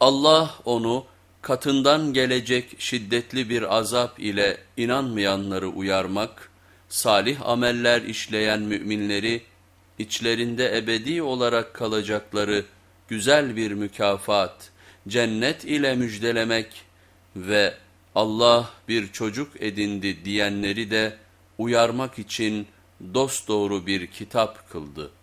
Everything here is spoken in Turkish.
Allah onu katından gelecek şiddetli bir azap ile inanmayanları uyarmak, salih ameller işleyen müminleri içlerinde ebedi olarak kalacakları güzel bir mükafat, cennet ile müjdelemek ve Allah bir çocuk edindi diyenleri de uyarmak için dosdoğru bir kitap kıldı.''